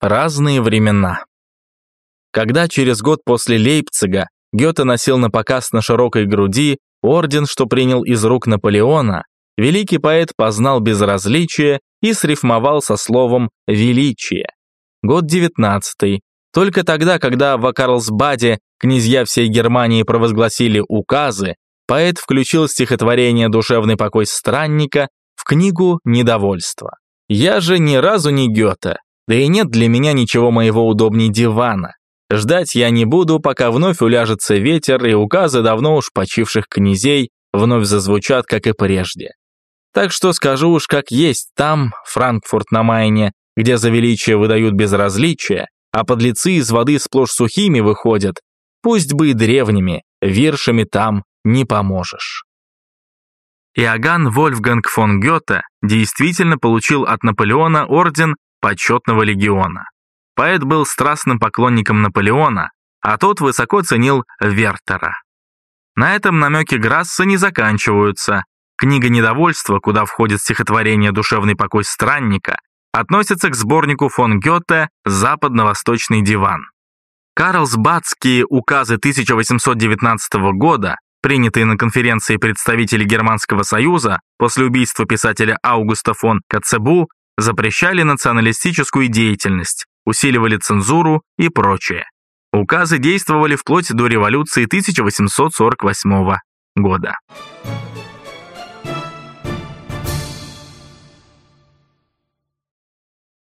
Разные времена. Когда через год после Лейпцига Гёте носил на показ на широкой груди орден, что принял из рук Наполеона, великий поэт познал безразличие и срифмовал со словом «величие». Год девятнадцатый. Только тогда, когда в Карлсбаде князья всей Германии провозгласили указы, поэт включил стихотворение «Душевный покой странника» в книгу «Недовольство». Я же ни разу не Гёте, да и нет для меня ничего моего удобней дивана. Ждать я не буду, пока вновь уляжется ветер и указы давно уж почивших князей вновь зазвучат, как и прежде. Так что скажу уж как есть, там, Франкфурт на Майне, где за величие выдают безразличие, а подлецы из воды сплошь сухими выходят, пусть бы и древними, виршами там не поможешь. Иоганн Вольфганг фон Гёте действительно получил от Наполеона орден почетного легиона. Поэт был страстным поклонником Наполеона, а тот высоко ценил Вертера. На этом намеки Грасса не заканчиваются. Книга «Недовольство», куда входит стихотворение «Душевный покой странника», относится к сборнику фон Гёте «Западно-восточный диван». Карлсбадские указы 1819 года принятые на конференции представителей Германского Союза после убийства писателя Аугуста фон Коцебу, запрещали националистическую деятельность, усиливали цензуру и прочее. Указы действовали вплоть до революции 1848 года.